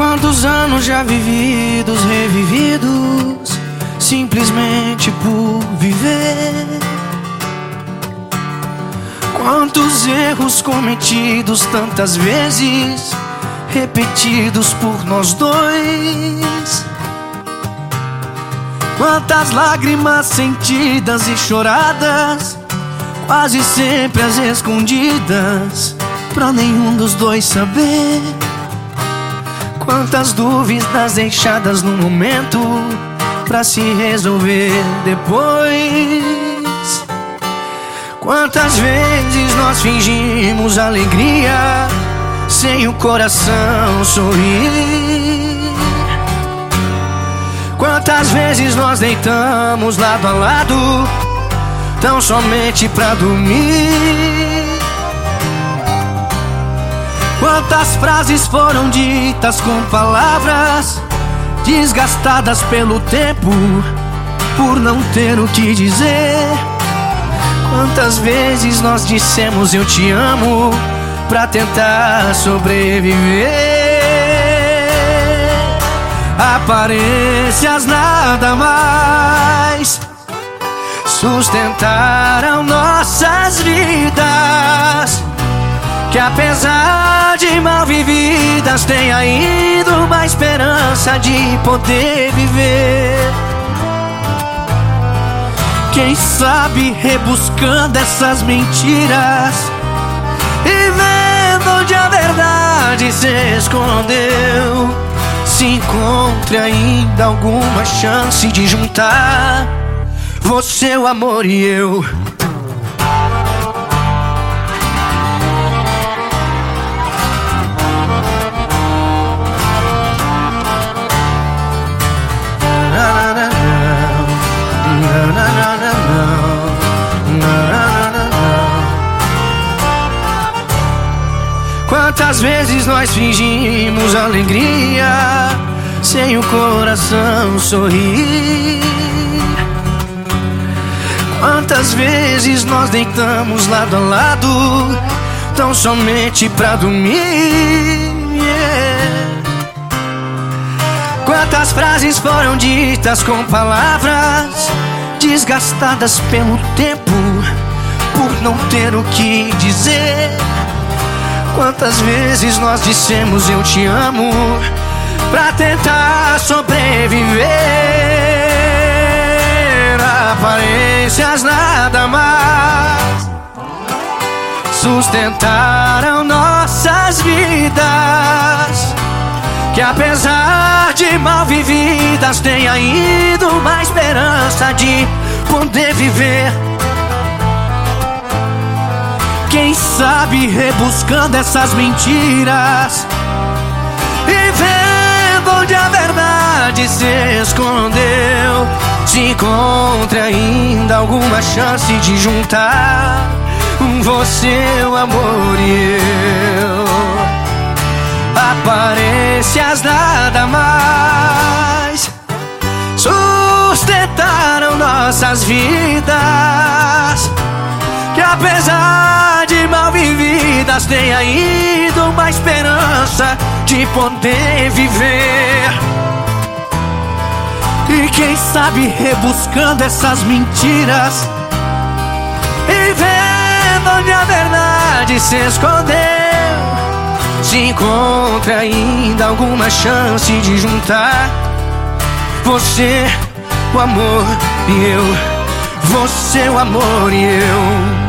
Quantos anos já vividos, revividos, simplesmente por viver? Quantos erros cometidos tantas vezes, repetidos por nós dois? Quantas lágrimas sentidas e choradas, quase sempre as escondidas, pra nenhum dos dois saber. Quantas dúvidas deixadas no momento, pra se resolver depois. Quantas vezes nós fingimos alegria, sem o coração sorrir. Quantas vezes nós deitamos lado a lado, tão somente pra dormir. Quantas frases foram ditas com palavras desgastadas pelo tempo, por não ter o que dizer. Quantas vezes nós dissemos eu te amo pra tentar sobreviver. Aparências nada mais sustentaram nossas vidas. Que apesar de mal vividas, tem ainda uma esperança de poder viver. Quem sabe rebuscando essas mentiras e vendo onde a verdade se escondeu se encontre ainda alguma chance de juntar você, o amor e eu. Quantas vezes nós fingimos alegria sem o coração sorrir? Quantas vezes nós deitamos lado a lado tão somente pra dormir? Yeah. Quantas frases foram ditas com palavras desgastadas pelo tempo por não ter o que dizer? Quantas vezes nós dissemos eu te amo pra tentar sobreviver? Aparências nada mais sustentaram nossas vidas. Que apesar de mal vividas, tem ainda uma esperança de poder viver quem sabe rebuscando essas mentiras e vendo onde a verdade se escondeu, se encontra ainda alguma chance de juntar você, o amor e eu. Aparências nada mais sustentaram nossas vidas. Que apesar vidas tem ainda uma esperança de poder viver. E quem sabe rebuscando essas mentiras e vendo onde a verdade se escondeu, se encontra ainda alguma chance de juntar você, o amor e eu, você, o amor e eu.